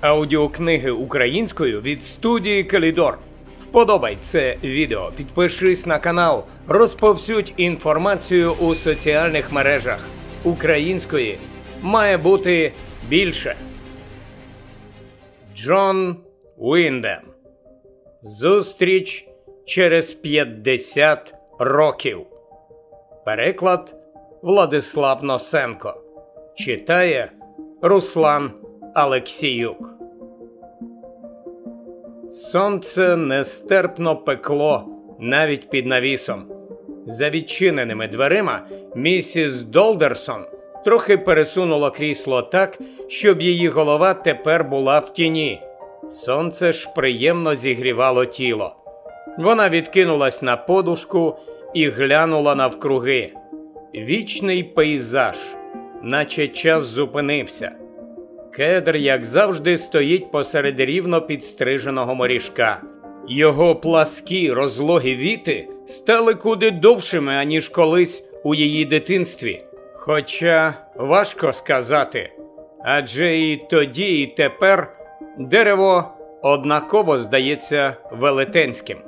Аудіокниги українською від студії Калідор. Вподобай це відео, підпишись на канал, розповсюдь інформацію у соціальних мережах. Української має бути більше. Джон Уіндем. Зустріч через 50 років. Переклад Владислав Носенко. Читає Руслан Алексіюк. Сонце нестерпно пекло навіть під навісом. За відчиненими дверима місіс Долдерсон трохи пересунула крісло так, щоб її голова тепер була в тіні. Сонце ж приємно зігрівало тіло. Вона відкинулась на подушку і глянула навкруги. Вічний пейзаж, наче час зупинився. Кедр, як завжди, стоїть посеред рівно підстриженого моріжка. Його пласкі розлогі віти стали куди довшими, аніж колись у її дитинстві. Хоча важко сказати, адже і тоді, і тепер дерево однаково здається велетенським.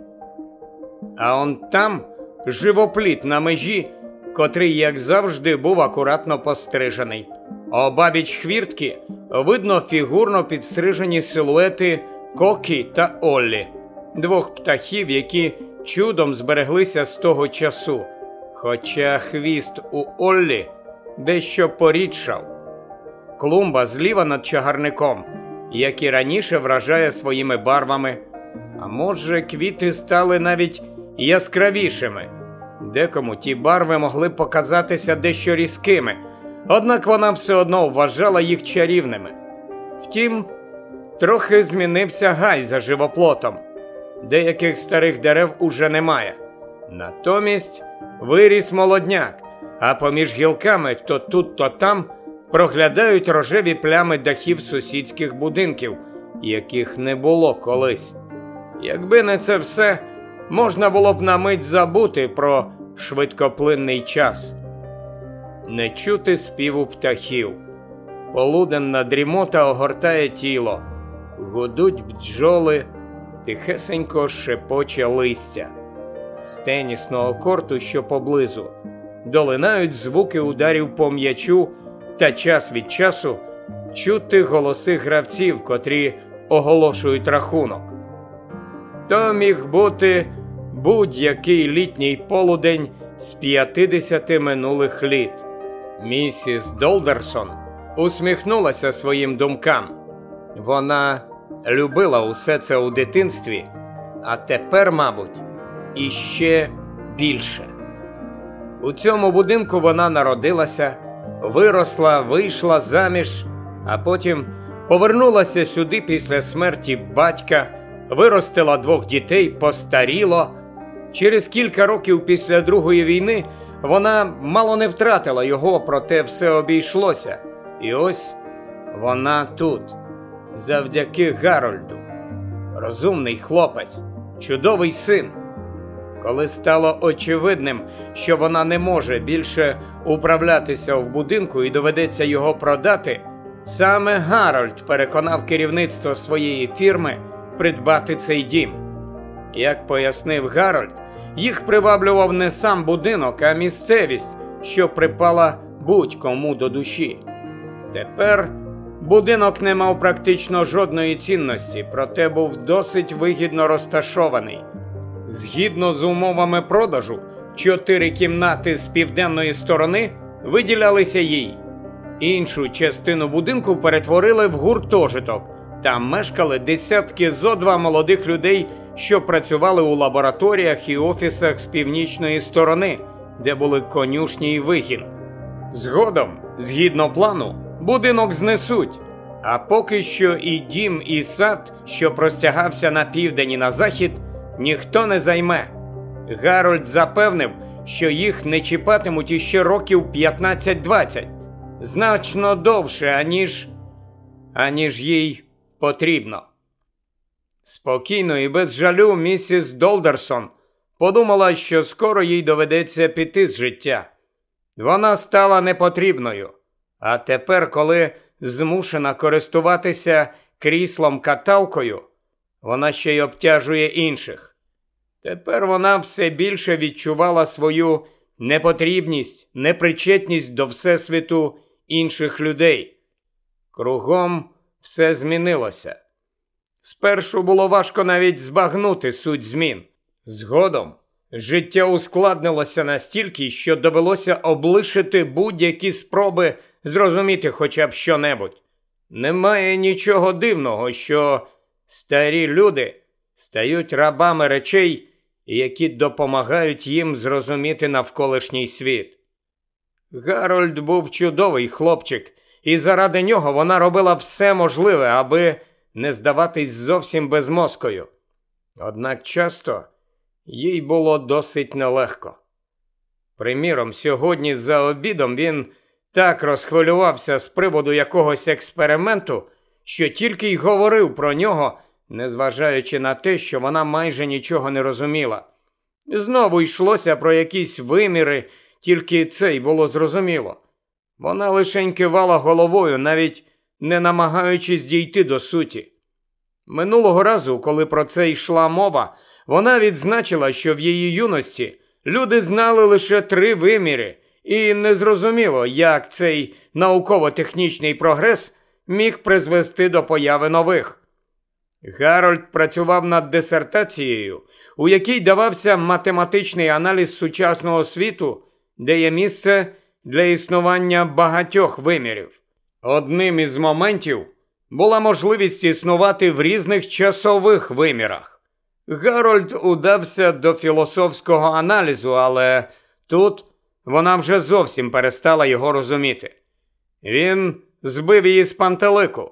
А он там живопліт на межі, котрий, як завжди, був акуратно пострижений. Обабіч хвіртки видно фігурно підстрижені силуети Кокі та Оллі, двох птахів, які чудом збереглися з того часу. Хоча хвіст у Оллі дещо порідшав. Клумба зліва над чагарником, як і раніше вражає своїми барвами. А може, квіти стали навіть яскравішими. Декому ті барви могли показатися дещо різкими однак вона все одно вважала їх чарівними. Втім, трохи змінився гай за живоплотом, деяких старих дерев уже немає. Натомість виріс молодняк, а поміж гілками то тут, то там проглядають рожеві плями дахів сусідських будинків, яких не було колись. Якби не це все, можна було б на мить забути про швидкоплинний час не чути співу птахів. Полуденна дрімота огортає тіло, гудуть бджоли, тихесенько шепоче листя. З тенісного корту, що поблизу, долинають звуки ударів по м'ячу та час від часу чути голоси гравців, котрі оголошують рахунок. То міг бути будь-який літній полудень з 50 минулих літ. Місіс Долдерсон усміхнулася своїм думкам. Вона любила усе це у дитинстві, а тепер, мабуть, іще більше. У цьому будинку вона народилася, виросла, вийшла заміж, а потім повернулася сюди після смерті батька, виростила двох дітей, постаріло. Через кілька років після Другої війни. Вона мало не втратила його, проте все обійшлося. І ось вона тут, завдяки Гарольду. Розумний хлопець, чудовий син. Коли стало очевидним, що вона не може більше управлятися в будинку і доведеться його продати, саме Гарольд переконав керівництво своєї фірми придбати цей дім. Як пояснив Гарольд, їх приваблював не сам будинок, а місцевість, що припала будь-кому до душі. Тепер будинок не мав практично жодної цінності, проте був досить вигідно розташований. Згідно з умовами продажу, чотири кімнати з південної сторони виділялися їй. Іншу частину будинку перетворили в гуртожиток. Там мешкали десятки зо два молодих людей що працювали у лабораторіях і офісах з північної сторони, де були конюшні і вигін. Згодом, згідно плану, будинок знесуть. А поки що і дім, і сад, що простягався на південь і на захід, ніхто не займе. Гарольд запевнив, що їх не чіпатимуть іще років 15-20, значно довше, аніж, аніж їй потрібно. Спокійно і без жалю місіс Долдерсон подумала, що скоро їй доведеться піти з життя. Вона стала непотрібною. А тепер, коли змушена користуватися кріслом каталкою, вона ще й обтяжує інших. Тепер вона все більше відчувала свою непотрібність, непричетність до Всесвіту інших людей. Кругом все змінилося. Спершу було важко навіть збагнути суть змін. Згодом життя ускладнилося настільки, що довелося облишити будь-які спроби зрозуміти хоча б що-небудь. Немає нічого дивного, що старі люди стають рабами речей, які допомагають їм зрозуміти навколишній світ. Гарольд був чудовий хлопчик, і заради нього вона робила все можливе, аби не здаватись зовсім безмозкою. Однак часто їй було досить нелегко. Приміром, сьогодні за обідом він так розхвилювався з приводу якогось експерименту, що тільки й говорив про нього, незважаючи на те, що вона майже нічого не розуміла. Знову йшлося про якісь виміри, тільки це й було зрозуміло. Вона лишень кивала головою, навіть не намагаючись дійти до суті. Минулого разу, коли про це йшла мова, вона відзначила, що в її юності люди знали лише три виміри, і не зрозуміло, як цей науково-технічний прогрес міг призвести до появи нових. Гарольд працював над дисертацією, у якій давався математичний аналіз сучасного світу, де є місце для існування багатьох вимірів. Одним із моментів була можливість існувати в різних часових вимірах. Гарольд удався до філософського аналізу, але тут вона вже зовсім перестала його розуміти. Він збив її з пантелику.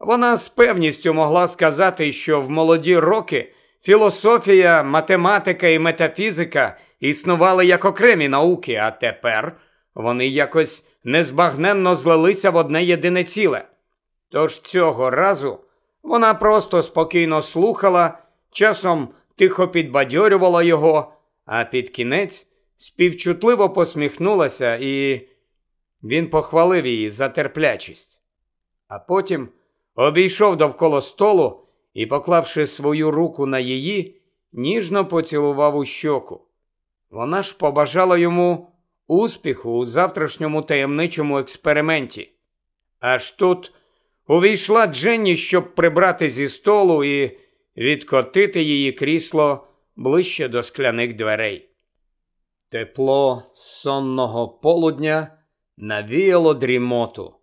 Вона з певністю могла сказати, що в молоді роки філософія, математика і метафізика існували як окремі науки, а тепер вони якось незбагненно злилися в одне єдине ціле. Тож цього разу вона просто спокійно слухала, часом тихо підбадьорювала його, а під кінець співчутливо посміхнулася, і він похвалив її за терплячість. А потім обійшов довкола столу і, поклавши свою руку на її, ніжно поцілував у щоку. Вона ж побажала йому успіху у завтрашньому таємничому експерименті. Аж тут увійшла Дженні, щоб прибрати зі столу і відкотити її крісло ближче до скляних дверей. Тепло сонного полудня навіяло дрімоту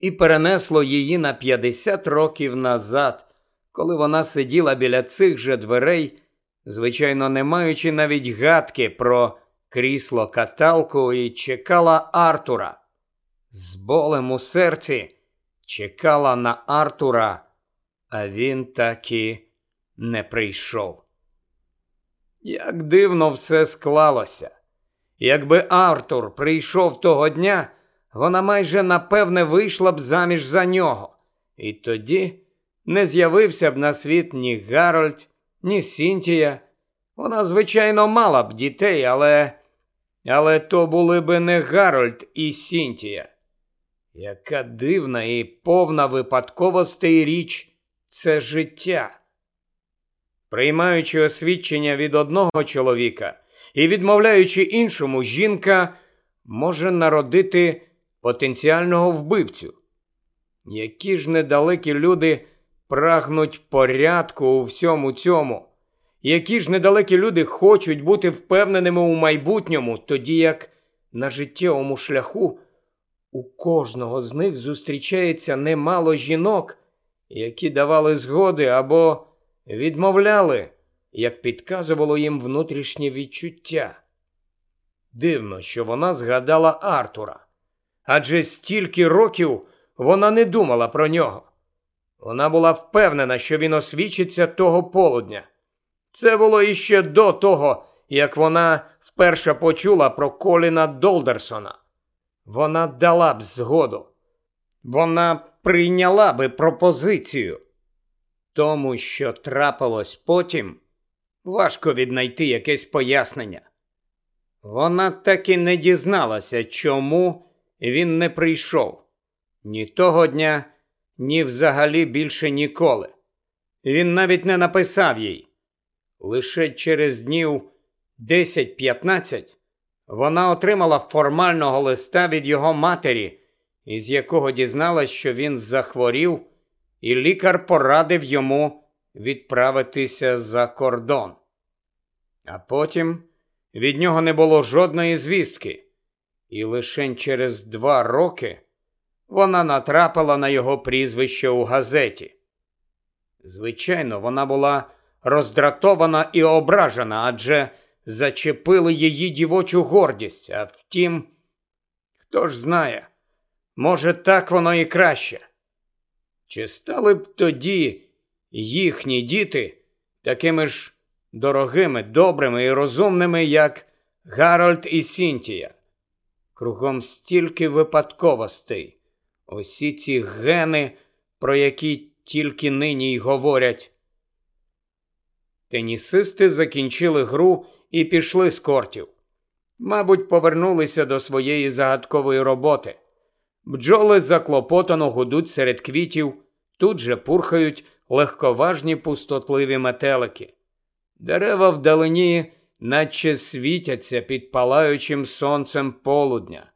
і перенесло її на 50 років назад, коли вона сиділа біля цих же дверей, звичайно, не маючи навіть гадки про крісло каталку і чекала Артура. З болем у серці чекала на Артура, а він таки не прийшов. Як дивно все склалося. Якби Артур прийшов того дня, вона майже напевне вийшла б заміж за нього, і тоді не з'явився б на світ ні Гарольд, ні Сінтія. Вона, звичайно, мала б дітей, але але то були би не Гарольд і Сінтія. Яка дивна і повна випадковостей річ це життя. Приймаючи освідчення від одного чоловіка і відмовляючи іншому, жінка може народити потенціального вбивцю. Які ж недалекі люди прагнуть порядку у всьому цьому, які ж недалекі люди хочуть бути впевненими у майбутньому, тоді як на життєвому шляху у кожного з них зустрічається немало жінок, які давали згоди або відмовляли, як підказувало їм внутрішнє відчуття. Дивно, що вона згадала Артура, адже стільки років вона не думала про нього. Вона була впевнена, що він освічиться того полудня. Це було іще до того, як вона вперше почула про Коліна Долдерсона. Вона дала б згоду. Вона прийняла би пропозицію. Тому, що трапилось потім, Важко віднайти якесь пояснення. Вона так і не дізналася, чому він не прийшов ні того дня, ні взагалі більше ніколи. Він навіть не написав їй. Лише через днів 10-15 вона отримала формального листа від його матері, із якого дізналась, що він захворів, і лікар порадив йому відправитися за кордон. А потім від нього не було жодної звістки, і лише через два роки вона натрапила на його прізвище у газеті. Звичайно, вона була роздратована і ображена, адже зачепили її дівочу гордість. А втім, хто ж знає, може, так воно і краще. Чи стали б тоді їхні діти такими ж дорогими, добрими і розумними, як Гарольд і Сінтія? Кругом стільки випадковостей. Усі ці гени, про які тільки нині й говорять. Тенісисти закінчили гру і пішли з кортів. Мабуть, повернулися до своєї загадкової роботи. Бджоли заклопотано гудуть серед квітів, тут же пурхають легковажні пустотливі метелики. Дерева вдалині, наче світяться під палаючим сонцем полудня.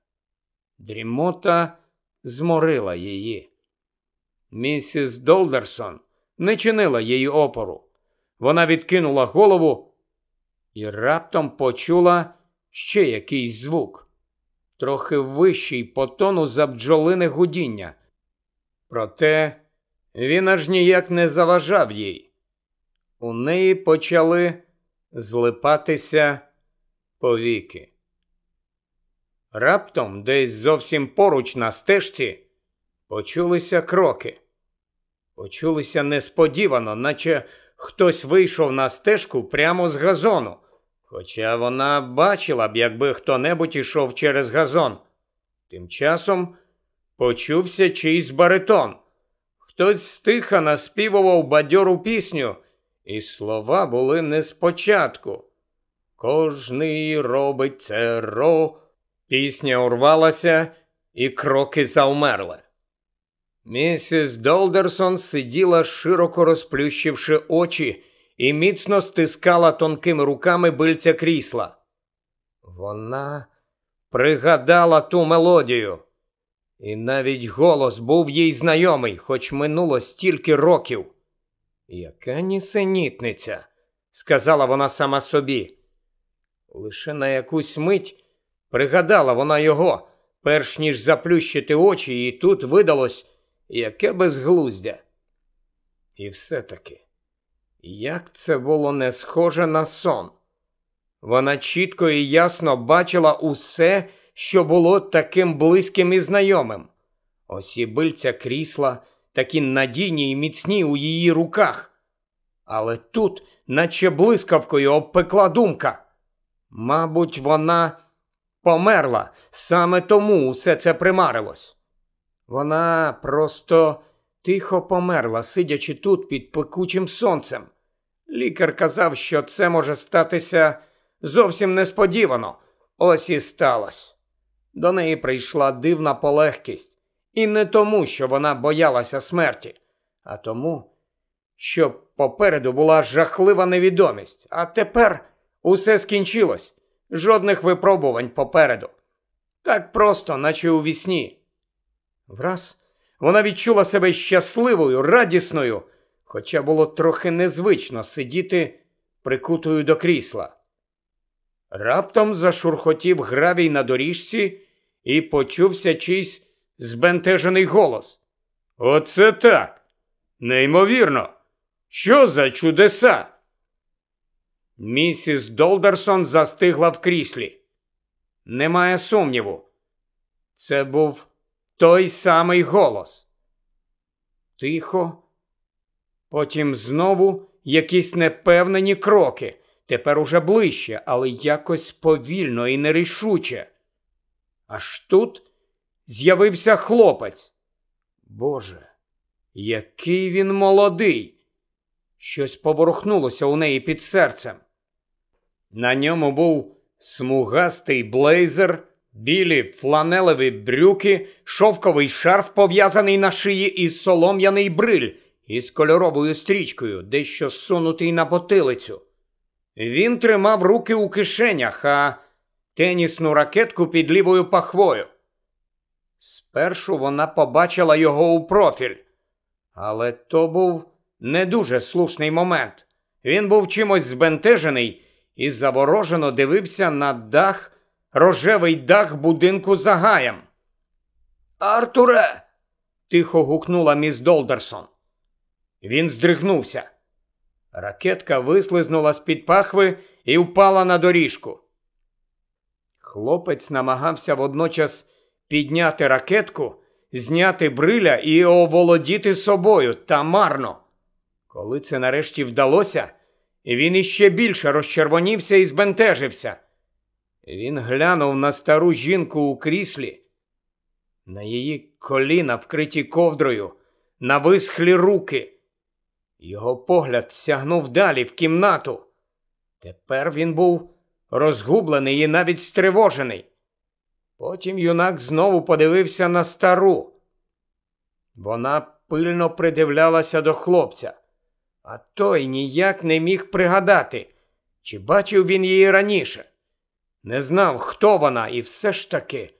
Дрімота зморила її. Місіс Долдерсон не чинила їй опору. Вона відкинула голову і раптом почула ще якийсь звук, трохи вищий по тону за бджолине гудіння. Проте він аж ніяк не заважав їй. У неї почали злипатися повіки. Раптом, десь зовсім поруч на стежці, почулися кроки. Почулися несподівано, наче хтось вийшов на стежку прямо з газону. Хоча вона бачила б, якби хто небудь ішов через газон. Тим часом почувся чийсь баритон. Хтось стиха наспівував бадьору пісню, і слова були не спочатку. Кожний робить це ро. Пісня урвалася, і кроки завмерли. Місіс Долдерсон сиділа, широко розплющивши очі, і міцно стискала тонкими руками бильця крісла. Вона пригадала ту мелодію, і навіть голос був їй знайомий, хоч минуло стільки років. Яка нісенітниця, сказала вона сама собі. Лише на якусь мить пригадала вона його, перш ніж заплющити очі, і тут видалось яке безглуздя. І все-таки, як це було не схоже на сон. Вона чітко і ясно бачила усе, що було таким близьким і знайомим. Осібильця крісла, такі надійні і міцні у її руках. Але тут, наче блискавкою, обпекла думка. Мабуть, вона померла, саме тому усе це примарилось. Вона просто тихо померла, сидячи тут під пекучим сонцем. Лікар казав, що це може статися зовсім несподівано. Ось і сталося. До неї прийшла дивна полегкість, і не тому, що вона боялася смерті, а тому, що попереду була жахлива невідомість, а тепер усе скінчилось, жодних випробувань попереду. Так просто, наче у вісні. Враз вона відчула себе щасливою, радісною, хоча було трохи незвично сидіти прикутою до крісла. Раптом зашурхотів гравій на доріжці і почувся чийсь збентежений голос. Оце так. Неймовірно. Що за чудеса? Місіс Долдерсон застигла в кріслі. Немає сумніву. Це був той самий голос. Тихо. Потім знову якісь непевнені кроки, тепер уже ближче, але якось повільно і нерішуче. Аж тут з'явився хлопець. Боже, який він молодий! Щось поворухнулося у неї під серцем. На ньому був смугастий блейзер, білі фланелеві брюки, шовковий шарф, пов'язаний на шиї і солом'яний бриль із кольоровою стрічкою, дещо сунутий на потилицю. Він тримав руки у кишенях, а тенісну ракетку під лівою пахвою. Спершу вона побачила його у профіль, але то був не дуже слушний момент. Він був чимось збентежений і заворожено дивився на дах, рожевий дах будинку за гаєм. Артуре. тихо гукнула міс Долдерсон. Він здригнувся. Ракетка вислизнула з під пахви і впала на доріжку. Хлопець намагався водночас підняти ракетку, зняти бриля і оволодіти собою та марно. Коли це нарешті вдалося, він іще більше розчервонівся і збентежився. Він глянув на стару жінку у кріслі, на її коліна, вкриті ковдрою, на висхлі руки. Його погляд сягнув далі в кімнату. Тепер він був розгублений і навіть стривожений. Потім юнак знову подивився на стару. Вона пильно придивлялася до хлопця, а той ніяк не міг пригадати, чи бачив він її раніше. Не знав, хто вона, і все ж таки.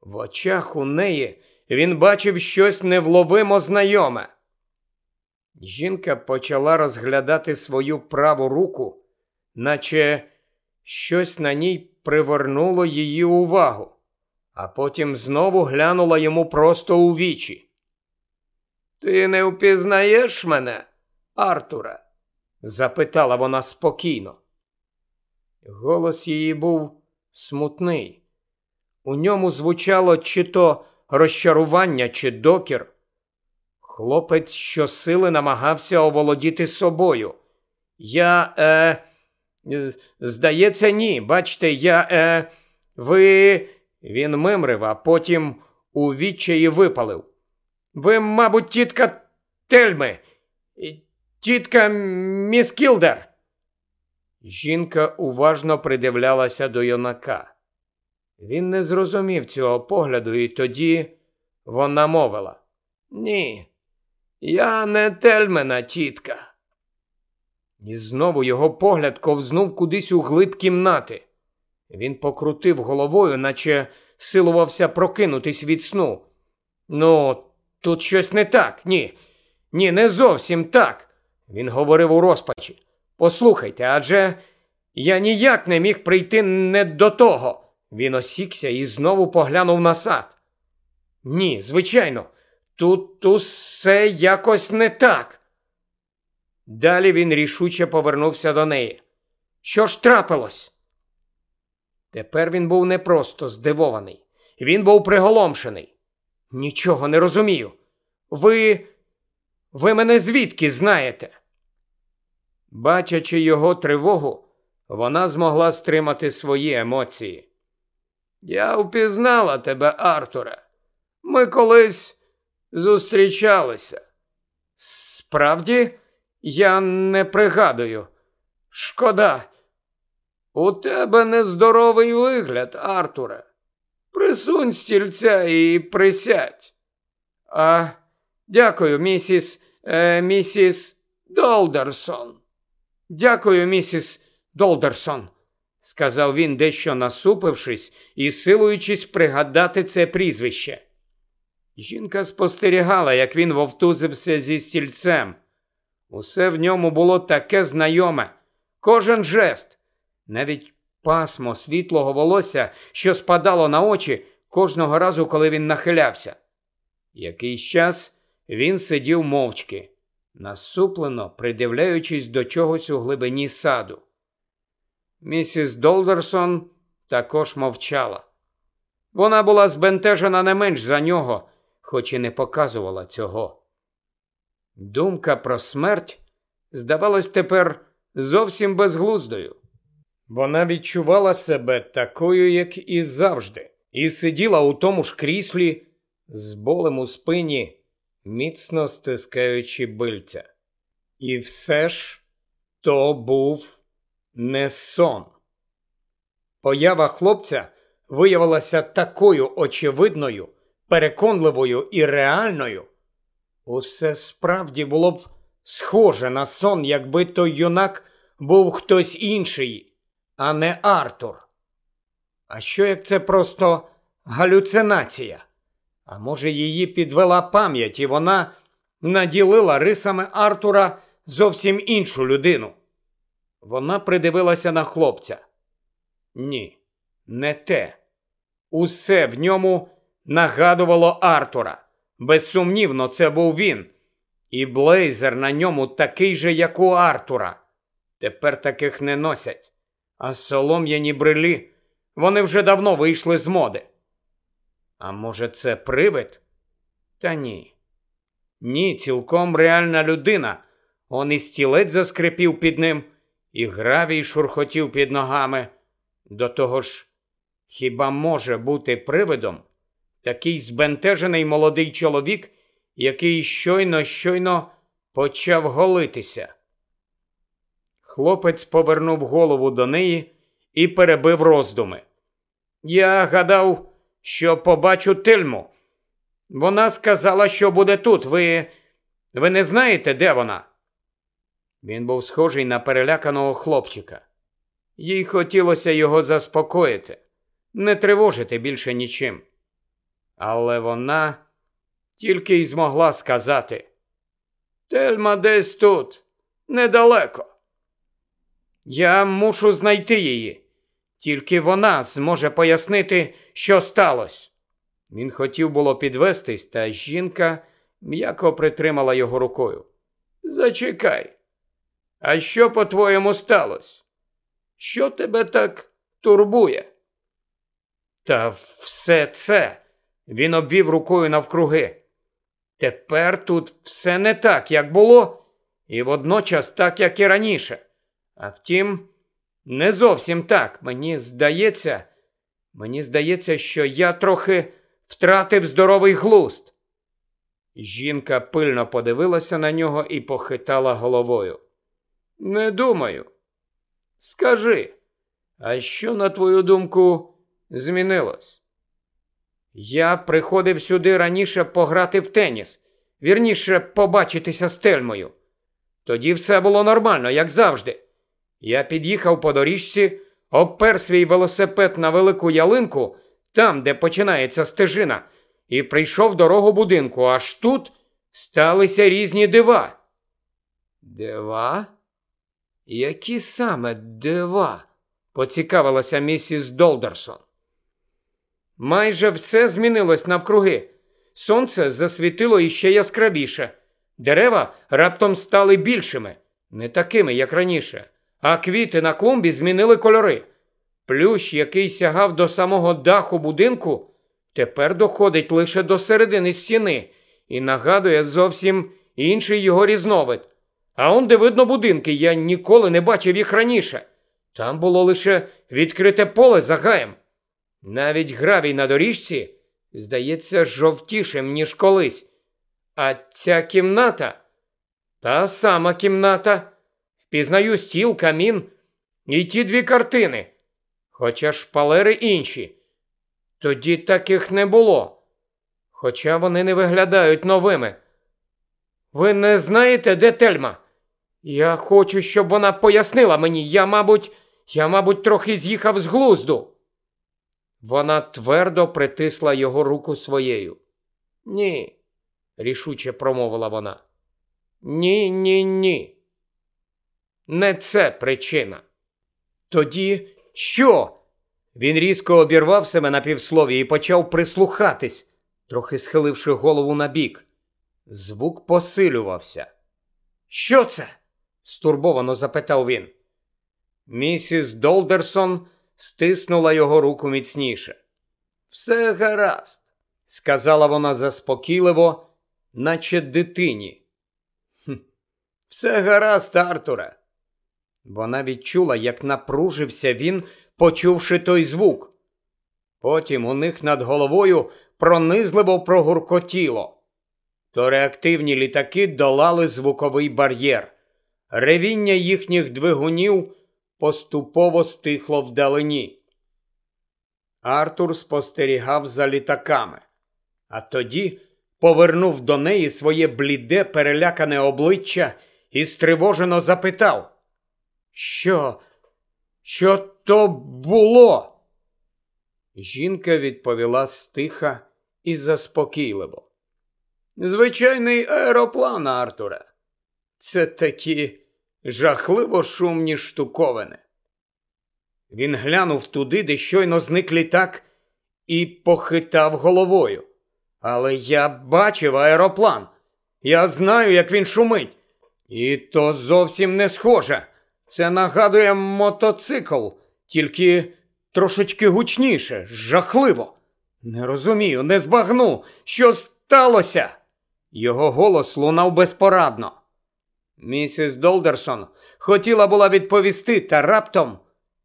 В очах у неї він бачив щось невловимо знайоме. Жінка почала розглядати свою праву руку, наче щось на ній привернуло її увагу, а потім знову глянула йому просто у вічі. Ти не впізнаєш мене, Артуре? запитала вона спокійно. Голос її був смутний. У ньому звучало чи то розчарування, чи докір. Хлопець щосили намагався оволодіти собою. Я, е, здається, ні. Бачте, я, е, ви. Він мимрив, а потім у відчаї випалив. Ви, мабуть, тітка Тельми, тітка міс Кілдер. Жінка уважно придивлялася до юнака. Він не зрозумів цього погляду, і тоді вона мовила: Ні, я не тельмена тітка. І знову його погляд ковзнув кудись у глиб кімнати. Він покрутив головою, наче силувався прокинутись від сну. Ну, тут щось не так, ні. Ні, не зовсім так. Він говорив у розпачі. Послухайте, адже я ніяк не міг прийти не до того. Він осікся і знову поглянув на сад. Ні, звичайно, тут усе якось не так. Далі він рішуче повернувся до неї. Що ж трапилось? Тепер він був не просто здивований, він був приголомшений. Нічого не розумію. Ви. Ви мене звідки знаєте? Бачачи його тривогу, вона змогла стримати свої емоції. Я впізнала тебе, Артуре. Ми колись зустрічалися. Справді, я не пригадую. Шкода, у тебе нездоровий вигляд, Артуре. Присунь стільця і присядь. А дякую, місіс, е, місіс Долдерсон. Дякую, місіс Долдерсон, сказав він, дещо насупившись і силуючись пригадати це прізвище. Жінка спостерігала, як він вовтузився зі стільцем. Усе в ньому було таке знайоме, кожен жест, навіть пасмо світлого волосся, що спадало на очі кожного разу, коли він нахилявся. Якийсь час він сидів мовчки насуплено придивляючись до чогось у глибині саду. Місіс Долдерсон також мовчала. Вона була збентежена не менш за нього, хоч і не показувала цього. Думка про смерть здавалась тепер зовсім безглуздою. Вона відчувала себе такою, як і завжди, і сиділа у тому ж кріслі з болем у спині міцно стискаючи бильця. І все ж то був не сон. Поява хлопця виявилася такою очевидною, переконливою і реальною. Усе справді було б схоже на сон, якби той юнак був хтось інший, а не Артур. А що як це просто галюцинація? А може, її підвела пам'ять, і вона наділила рисами Артура зовсім іншу людину? Вона придивилася на хлопця. Ні, не те. Усе в ньому нагадувало Артура. Безсумнівно, це був він. І блейзер на ньому такий же, як у Артура. Тепер таких не носять. А солом'яні брилі вони вже давно вийшли з моди. А може, це привид? Та ні. Ні, цілком реальна людина. Он і стілець заскрипів під ним, і гравій шурхотів під ногами. До того ж, хіба може бути привидом такий збентежений молодий чоловік, який щойно щойно почав голитися? Хлопець повернув голову до неї і перебив роздуми. Я гадав, що побачу тельму. Вона сказала, що буде тут. Ви ви не знаєте, де вона? Він був схожий на переляканого хлопчика. Їй хотілося його заспокоїти, не тривожити більше нічим. Але вона тільки й змогла сказати: Тельма десь тут, недалеко. Я мушу знайти її. Тільки вона зможе пояснити, що сталося. Він хотів було підвестись, та жінка м'яко притримала його рукою. Зачекай. А що, по-твоєму, сталося? Що тебе так турбує? Та все це він обвів рукою навкруги. Тепер тут все не так, як було, і водночас так, як і раніше. А втім, не зовсім так. Мені здається, мені здається, що я трохи втратив здоровий глуст. Жінка пильно подивилася на нього і похитала головою. Не думаю. Скажи, а що, на твою думку, змінилось? Я приходив сюди раніше пограти в теніс, вірніше побачитися з тельмою. Тоді все було нормально, як завжди. Я під'їхав по доріжці, обпер свій велосипед на велику ялинку, там, де починається стежина, і прийшов дорогу будинку, аж тут сталися різні дива. Дива? Які саме дива? поцікавилася місіс Долдерсон. Майже все змінилось навкруги. Сонце засвітило іще яскравіше. Дерева раптом стали більшими, не такими, як раніше, а квіти на клумбі змінили кольори. Плющ, який сягав до самого даху будинку, тепер доходить лише до середини стіни і нагадує зовсім інший його різновид. А он, де видно будинки, я ніколи не бачив їх раніше. Там було лише відкрите поле за гаєм. Навіть гравій на доріжці здається жовтішим, ніж колись. А ця кімната та сама кімната. Впізнаю стіл, камін і ті дві картини, хоча шпалери інші. Тоді таких не було, хоча вони не виглядають новими. Ви не знаєте, де тельма? Я хочу, щоб вона пояснила мені. Я, мабуть, я, мабуть, трохи з'їхав з глузду. Вона твердо притисла його руку своєю. Ні, рішуче промовила вона. Ні, ні, ні. Не це причина. Тоді що? Він різко обірвав себе на півслові і почав прислухатись, трохи схиливши голову на бік. Звук посилювався. Що це? стурбовано запитав він. Місіс Долдерсон стиснула його руку міцніше. Все гаразд, сказала вона заспокійливо, наче дитині. «Хм, Все гаразд, Артуре. Вона відчула, як напружився він, почувши той звук. Потім у них над головою пронизливо прогуркотіло. То реактивні літаки долали звуковий бар'єр. ревіння їхніх двигунів поступово стихло вдалині. Артур спостерігав за літаками, а тоді повернув до неї своє бліде, перелякане обличчя і стривожено запитав, що, що то було? Жінка відповіла стиха і заспокійливо. Звичайний аероплан, Артуре. Це такі жахливо шумні штуковини. Він глянув туди, де щойно зник літак, і похитав головою. Але я бачив аероплан. Я знаю, як він шумить. І то зовсім не схоже. Це нагадує мотоцикл, тільки трошечки гучніше, жахливо. Не розумію, не збагну, що сталося. Його голос лунав безпорадно. Місіс Долдерсон хотіла була відповісти, та раптом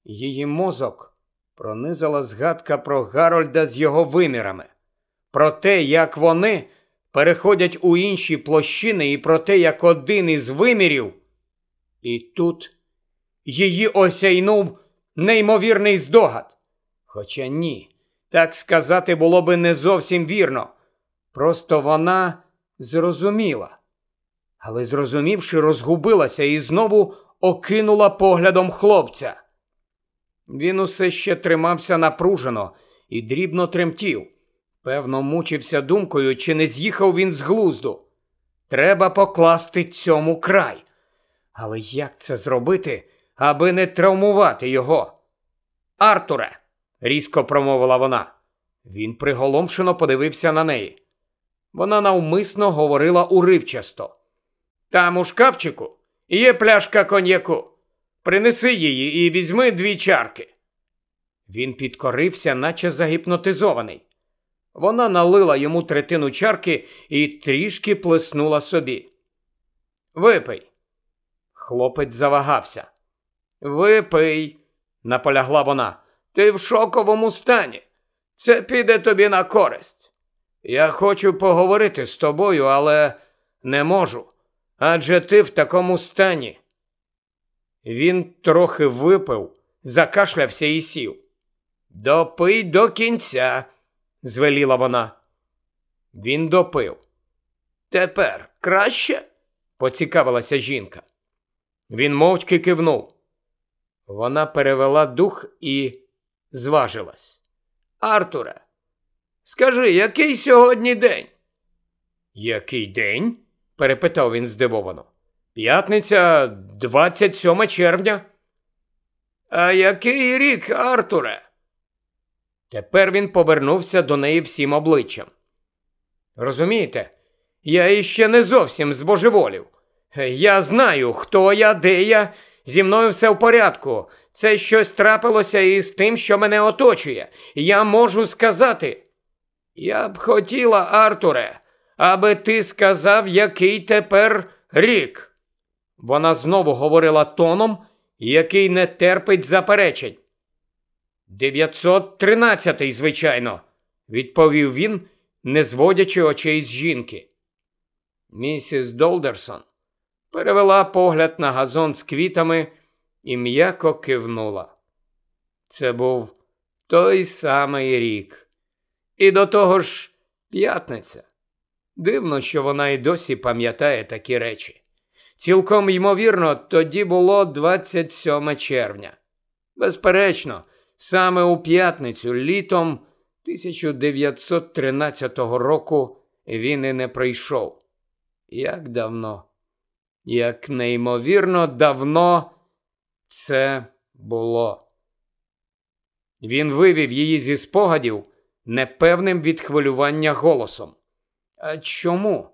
її мозок пронизала згадка про Гарольда з його вимірами, про те, як вони переходять у інші площини, і про те, як один із вимірів. І тут її осяйнув неймовірний здогад. Хоча ні, так сказати було би не зовсім вірно. Просто вона зрозуміла. Але, зрозумівши, розгубилася і знову окинула поглядом хлопця. Він усе ще тримався напружено і дрібно тремтів. Певно, мучився думкою, чи не з'їхав він з глузду. Треба покласти цьому край. Але як це зробити, аби не травмувати його? Артуре, різко промовила вона. Він приголомшено подивився на неї. Вона навмисно говорила уривчасто. Там у шкафчику є пляшка коньяку. Принеси її і візьми дві чарки. Він підкорився, наче загіпнотизований. Вона налила йому третину чарки і трішки плеснула собі. Випий. Хлопець завагався. Випий, наполягла вона. Ти в шоковому стані. Це піде тобі на користь. Я хочу поговорити з тобою, але не можу. Адже ти в такому стані. Він трохи випив, закашлявся і сів. Допий до кінця, звеліла вона. Він допив. Тепер краще? поцікавилася жінка. Він мовчки кивнув. Вона перевела дух і зважилась. Артуре, скажи, який сьогодні день? Який день? перепитав він здивовано. П'ятниця 27 червня. А який рік, Артуре? Тепер він повернувся до неї всім обличчям. Розумієте, я іще не зовсім збожеволів. Я знаю, хто я, де я. Зі мною все в порядку. Це щось трапилося із тим, що мене оточує. Я можу сказати. Я б хотіла, Артуре, аби ти сказав, який тепер рік. Вона знову говорила тоном, який не терпить заперечень. «913-й, звичайно, відповів він, не зводячи очей з жінки. Місіс Долдерсон перевела погляд на газон з квітами і м'яко кивнула. Це був той самий рік. І до того ж п'ятниця. Дивно, що вона й досі пам'ятає такі речі. Цілком ймовірно, тоді було 27 червня. Безперечно, саме у п'ятницю літом 1913 року він і не прийшов. Як давно, як неймовірно давно це було. Він вивів її зі спогадів непевним від хвилювання голосом. А чому?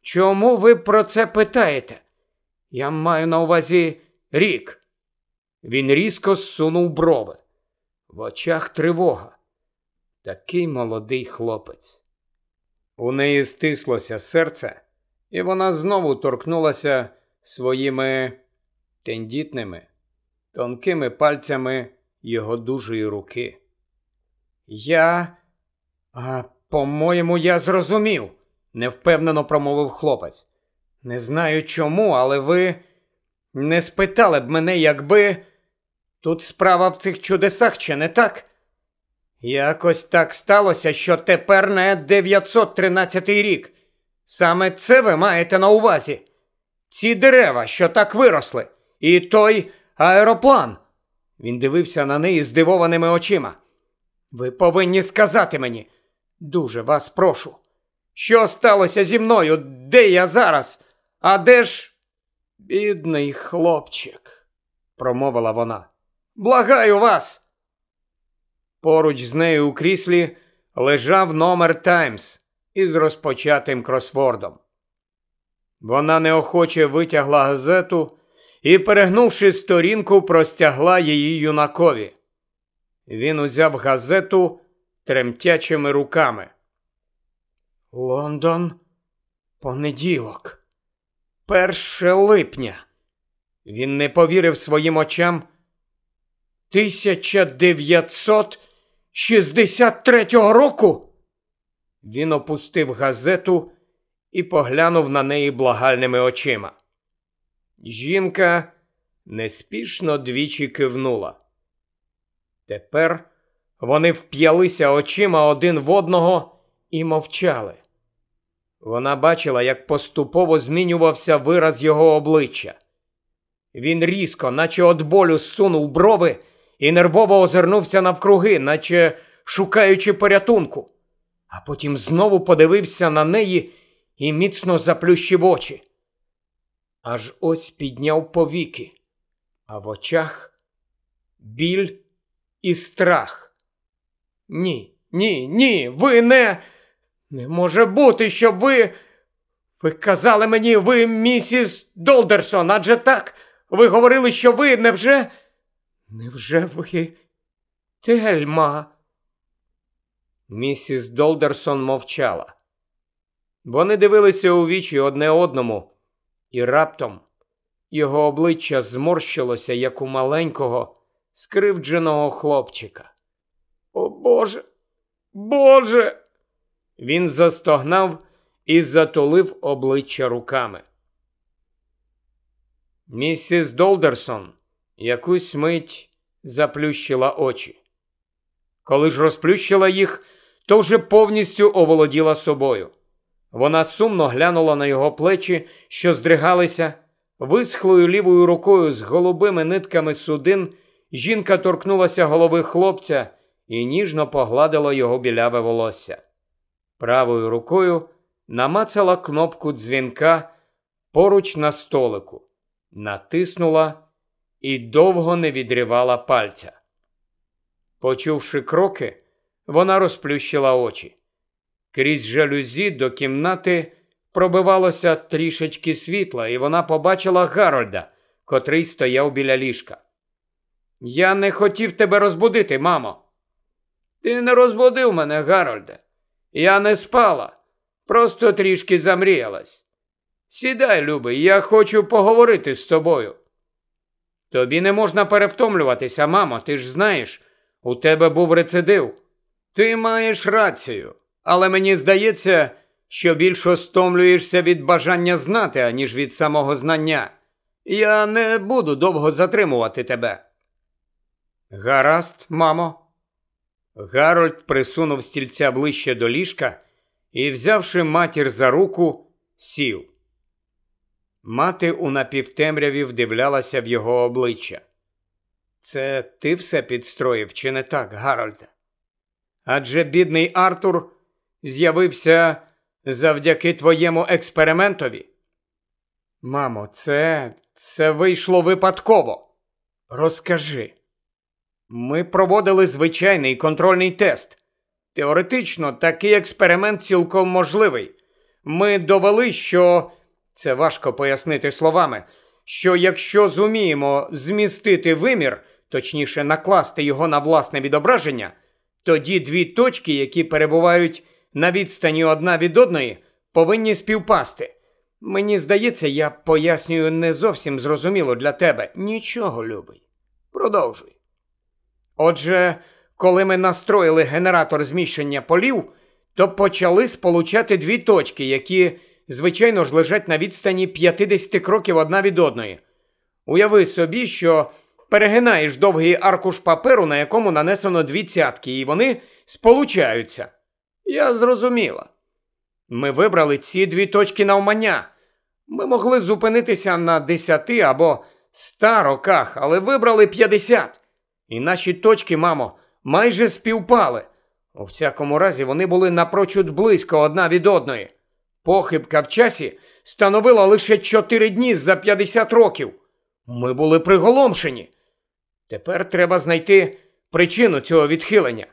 Чому ви про це питаєте? Я маю на увазі рік. Він різко зсунув брови. В очах тривога. Такий молодий хлопець. У неї стислося серце, і вона знову торкнулася своїми тендітними, тонкими пальцями його дужої руки. Я, а, по-моєму, я зрозумів, невпевнено промовив хлопець. Не знаю чому, але ви. Не спитали б мене, якби. Тут справа в цих чудесах, чи не так? Якось так сталося, що тепер не 913 рік. Саме це ви маєте на увазі. Ці дерева, що так виросли, і той аероплан. Він дивився на неї здивованими очима. Ви повинні сказати мені, дуже вас прошу, що сталося зі мною? Де я зараз? А де ж. Бідний хлопчик, промовила вона. Благаю вас. Поруч з нею у кріслі лежав номер Таймс із розпочатим кросвордом. Вона неохоче витягла газету і, перегнувши сторінку, простягла її юнакові. Він узяв газету тремтячими руками. Лондон, понеділок, перше липня. Він не повірив своїм очам. 1963 року. Він опустив газету і поглянув на неї благальними очима. Жінка неспішно двічі кивнула. Тепер вони вп'ялися очима один в одного і мовчали. Вона бачила, як поступово змінювався вираз його обличчя. Він різко, наче від болю, сунув брови і нервово озирнувся навкруги, наче шукаючи порятунку, а потім знову подивився на неї і міцно заплющив очі. Аж ось підняв повіки, а в очах біль і страх. Ні, ні, ні, ви не. Не може бути, щоб ви. Ви казали мені, ви місіс Долдерсон, адже так. Ви говорили, що ви невже. Невже ви Тельма? Місіс Долдерсон мовчала. Вони дивилися у вічі одне одному, і раптом його обличчя зморщилося, як у маленького, скривдженого хлопчика. О Боже, Боже! Він застогнав і затулив обличчя руками. Місіс Долдерсон якусь мить заплющила очі. Коли ж розплющила їх, то вже повністю оволоділа собою. Вона сумно глянула на його плечі, що здригалися, висхлою лівою рукою з голубими нитками судин. Жінка торкнулася голови хлопця і ніжно погладила його біляве волосся. Правою рукою намацала кнопку дзвінка поруч на столику, натиснула і довго не відривала пальця. Почувши кроки, вона розплющила очі. Крізь жалюзі до кімнати пробивалося трішечки світла, і вона побачила Гарольда, котрий стояв біля ліжка. Я не хотів тебе розбудити, мамо. Ти не розбудив мене, Гарольде. Я не спала, просто трішки замріялась. Сідай, любий, я хочу поговорити з тобою. Тобі не можна перевтомлюватися, мамо, ти ж знаєш, у тебе був рецидив. Ти маєш рацію, але мені здається, що більше стомлюєшся від бажання знати, аніж від самого знання. Я не буду довго затримувати тебе. Гаразд, мамо. Гарольд присунув стільця ближче до ліжка і, взявши матір за руку, сів. Мати у напівтемряві вдивлялася в його обличчя. Це ти все підстроїв, чи не так, Гарольде? Адже бідний Артур з'явився завдяки твоєму експериментові. Мамо, це це вийшло випадково. Розкажи. Ми проводили звичайний контрольний тест. Теоретично, такий експеримент цілком можливий. Ми довели, що це важко пояснити словами, що якщо зуміємо змістити вимір, точніше накласти його на власне відображення, тоді дві точки, які перебувають на відстані одна від одної, повинні співпасти. Мені здається, я пояснюю не зовсім зрозуміло для тебе. Нічого, любий. Продовжуй. Отже, коли ми настроїли генератор зміщення полів, то почали сполучати дві точки, які, звичайно ж, лежать на відстані 50 кроків одна від одної. Уяви собі, що перегинаєш довгий аркуш паперу, на якому нанесено дві цятки, і вони сполучаються. Я зрозуміла. Ми вибрали ці дві точки навмання. Ми могли зупинитися на десяти або ста роках, але вибрали п'ятдесят. І наші точки, мамо, майже співпали. У всякому разі, вони були напрочуд близько одна від одної. Похибка в часі становила лише чотири дні за 50 років. Ми були приголомшені. Тепер треба знайти причину цього відхилення.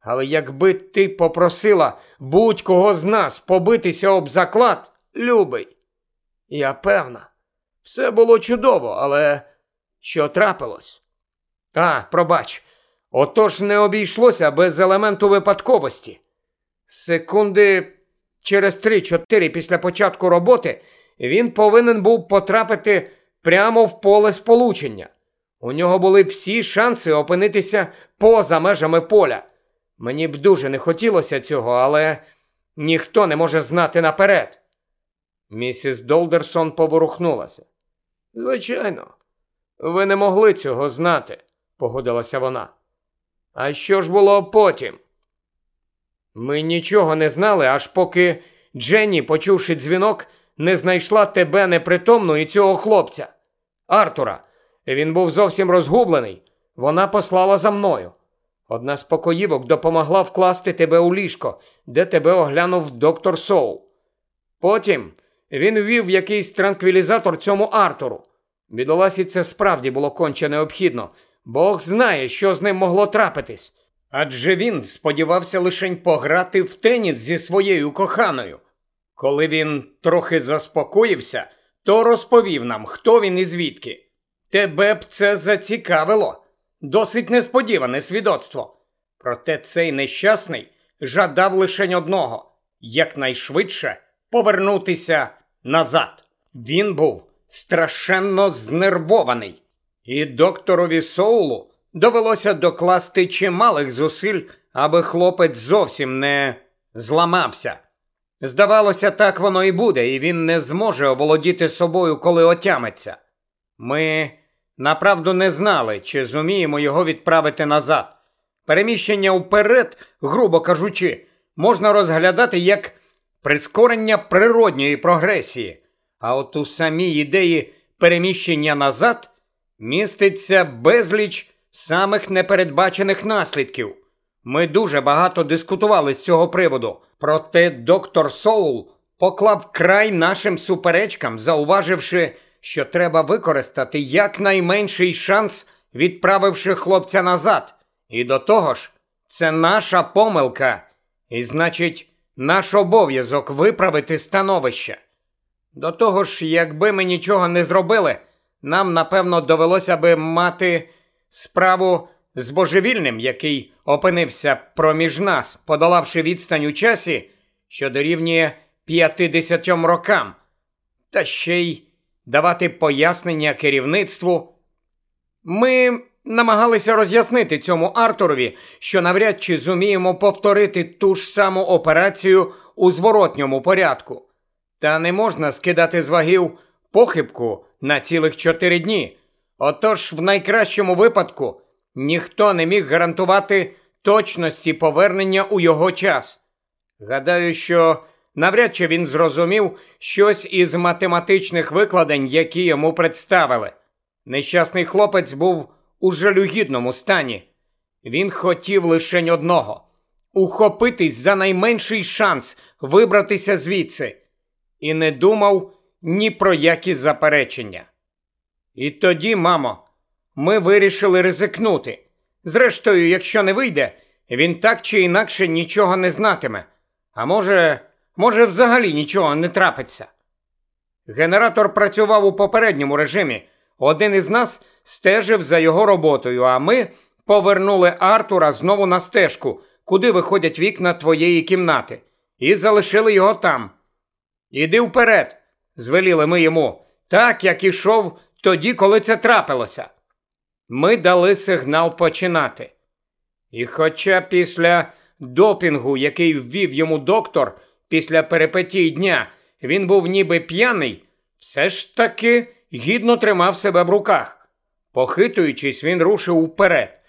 Але якби ти попросила будь-кого з нас побитися об заклад, любий, я певна, все було чудово, але що трапилось? А, пробач, отож не обійшлося без елементу випадковості. Секунди через 3-4 після початку роботи він повинен був потрапити прямо в поле сполучення. У нього були всі шанси опинитися поза межами поля. Мені б дуже не хотілося цього, але ніхто не може знати наперед. Місіс Долдерсон поворухнулася. Звичайно, ви не могли цього знати, погодилася вона. А що ж було потім? Ми нічого не знали, аж поки Дженні, почувши дзвінок, не знайшла тебе непритомну і цього хлопця. Артура, він був зовсім розгублений. Вона послала за мною. Одна з покоївок допомогла вкласти тебе у ліжко, де тебе оглянув доктор Соул. Потім він ввів якийсь транквілізатор цьому Артуру. Бідоласі це справді було конче необхідно. Бог знає, що з ним могло трапитись. Адже він сподівався лишень пограти в теніс зі своєю коханою. Коли він трохи заспокоївся, то розповів нам, хто він і звідки. Тебе б це зацікавило. Досить несподіване свідоцтво. Проте цей нещасний жадав лише одного якнайшвидше повернутися назад. Він був страшенно знервований, і докторові Соулу довелося докласти чималих зусиль, аби хлопець зовсім не зламався. Здавалося, так воно і буде, і він не зможе оволодіти собою, коли отямиться. Ми направду не знали, чи зуміємо його відправити назад. Переміщення вперед, грубо кажучи, можна розглядати як прискорення природньої прогресії, а от у самій ідеї переміщення назад міститься безліч самих непередбачених наслідків. Ми дуже багато дискутували з цього приводу, проте доктор Соул поклав край нашим суперечкам, зауваживши, що треба використати якнайменший шанс, відправивши хлопця назад. І до того ж, це наша помилка, і значить, наш обов'язок виправити становище. До того ж, якби ми нічого не зробили, нам напевно довелося би мати справу з божевільним, який опинився проміж нас, подолавши відстань у часі, що дорівнює 50 рокам, та ще й давати пояснення керівництву. Ми намагалися роз'яснити цьому Артурові, що навряд чи зуміємо повторити ту ж саму операцію у зворотньому порядку. Та не можна скидати з вагів похибку на цілих чотири дні. Отож, в найкращому випадку ніхто не міг гарантувати точності повернення у його час. Гадаю, що навряд чи він зрозумів щось із математичних викладень, які йому представили. Нещасний хлопець був у жалюгідному стані. Він хотів лише одного ухопитись за найменший шанс вибратися звідси, і не думав ні про які заперечення. І тоді, мамо, ми вирішили ризикнути. Зрештою, якщо не вийде, він так чи інакше нічого не знатиме. А може, може, взагалі нічого не трапиться. Генератор працював у попередньому режимі. Один із нас стежив за його роботою, а ми повернули Артура знову на стежку, куди виходять вікна твоєї кімнати, і залишили його там. Іди вперед, звеліли ми йому, так як ішов тоді, коли це трапилося. Ми дали сигнал починати. І хоча після допінгу, який ввів йому доктор, після перепетій дня, він був ніби п'яний, все ж таки гідно тримав себе в руках. Похитуючись, він рушив уперед.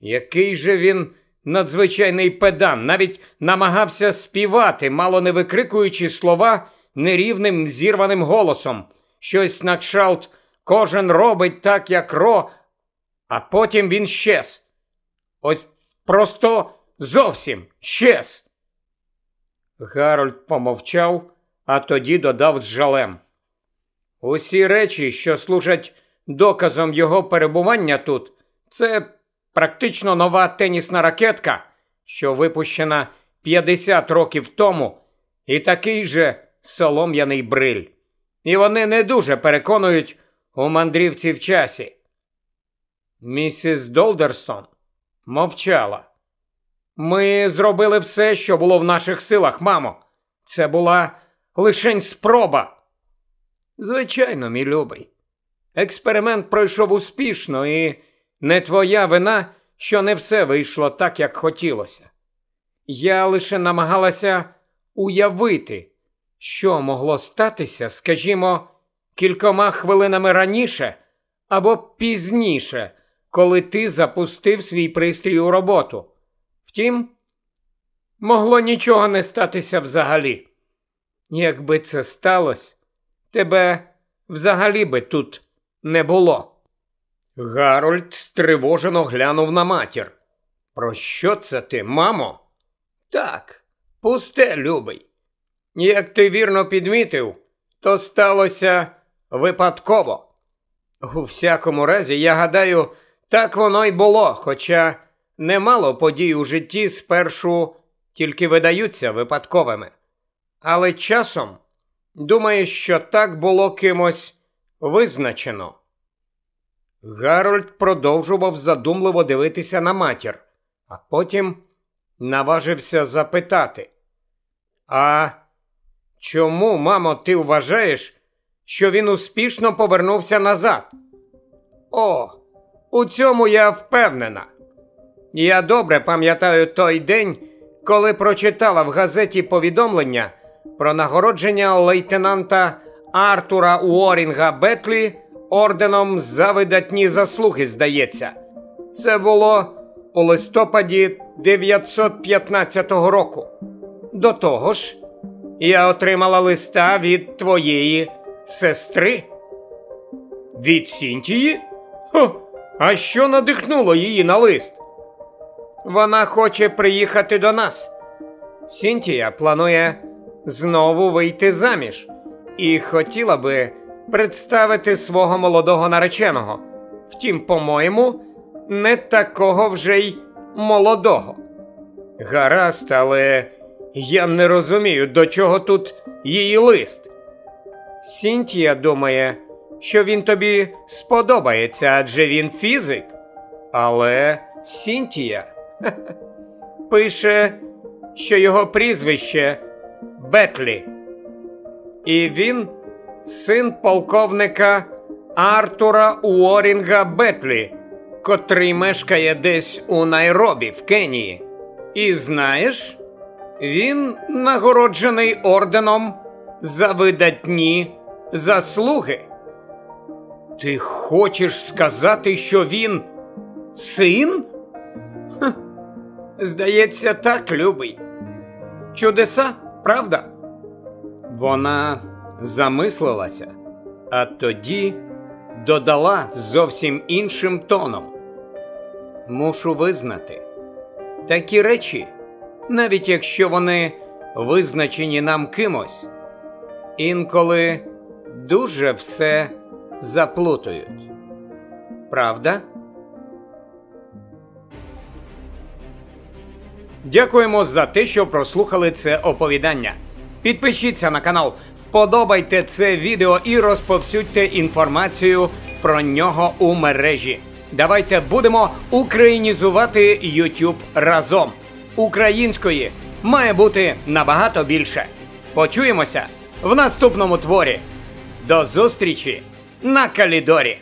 Який же він надзвичайний педан, навіть намагався співати, мало не викрикуючи слова нерівним зірваним голосом. Щось на кшалт кожен робить так, як ро, а потім він щез. Ось просто зовсім щез. Гарольд помовчав, а тоді додав з жалем. Усі речі, що служать доказом його перебування тут, це практично нова тенісна ракетка, що випущена 50 років тому, і такий же солом'яний бриль. І вони не дуже переконують у мандрівці в часі. Місіс Долдерстон мовчала. Ми зробили все, що було в наших силах, мамо. Це була лишень спроба. Звичайно, мій любий. Експеримент пройшов успішно, і не твоя вина, що не все вийшло так, як хотілося. Я лише намагалася уявити, що могло статися, скажімо, кількома хвилинами раніше або пізніше, коли ти запустив свій пристрій у роботу. Втім, могло нічого не статися взагалі. Якби це сталося, тебе взагалі би тут не було. Гарольд стривожено глянув на матір. Про що це ти, мамо? Так, пусте, любий. Як ти вірно підмітив, то сталося випадково. У всякому разі, я гадаю, так воно й було, хоча немало подій у житті спершу тільки видаються випадковими. Але часом думаю, що так було кимось визначено. Гарольд продовжував задумливо дивитися на матір, а потім наважився запитати. А чому, мамо, ти вважаєш, що він успішно повернувся назад? О, у цьому я впевнена. Я добре пам'ятаю той день, коли прочитала в газеті повідомлення про нагородження лейтенанта Артура Уорінга Бетлі орденом за видатні заслуги, здається. Це було у листопаді 915 року. До того ж, я отримала листа від твоєї сестри. Від Сінтії? Хо, а що надихнуло її на лист? Вона хоче приїхати до нас. Сінтія планує знову вийти заміж і хотіла би представити свого молодого нареченого. Втім, по-моєму, не такого вже й молодого. Гаразд, але я не розумію, до чого тут її лист. Сінтія думає, що він тобі сподобається, адже він фізик. Але Сінтія пише, що його прізвище Бетлі. І він син полковника Артура Уорінга Бетлі, котрий мешкає десь у Найробі в Кенії. І знаєш, він нагороджений орденом за видатні заслуги. Ти хочеш сказати, що він син? Здається, так, любий. Чудеса, правда? Вона замислилася, а тоді додала зовсім іншим тоном. Мушу визнати, такі речі, навіть якщо вони визначені нам кимось, інколи дуже все заплутують. Правда? Дякуємо за те, що прослухали це оповідання. Підпишіться на канал, вподобайте це відео і розповсюдьте інформацію про нього у мережі. Давайте будемо українізувати YouTube разом. Української має бути набагато більше. Почуємося в наступному творі. До зустрічі на Калідорі!